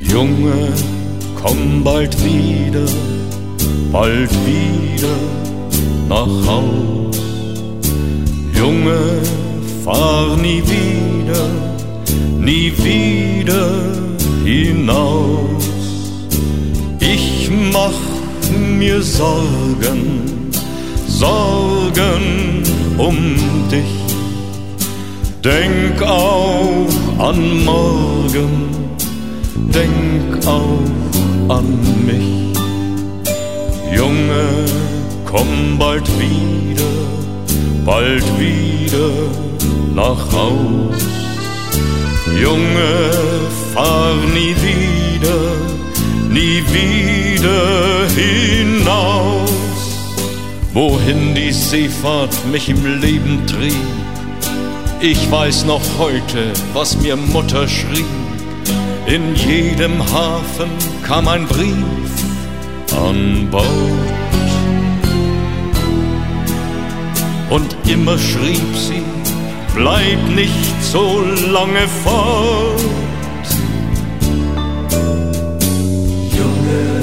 Junge, komm bald wieder, bald wieder nach Haus. Junge, fahr nie wieder, nie wieder hinaus. Ich mach mir Sorgen, Sorgen um dich. Denk auch an morgen, denk auch an mich. Junge, komm bald wieder, bald wieder nach Haus. Junge, fahr nie wieder, nie wieder hinaus. Wohin die Seefahrt mich im Leben trieb, ich weiß noch heute, was mir Mutter schrieb. In jedem Hafen kam ein Brief an Bord. Und immer schrieb sie, bleib nicht so lange fort. Junge,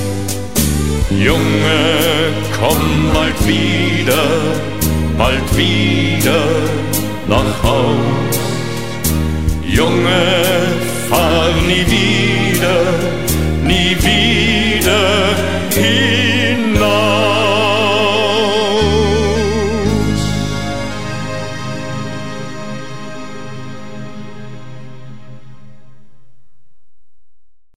Junge, komm bald wieder, bald wieder nach Haus. Junge, fahr nie wieder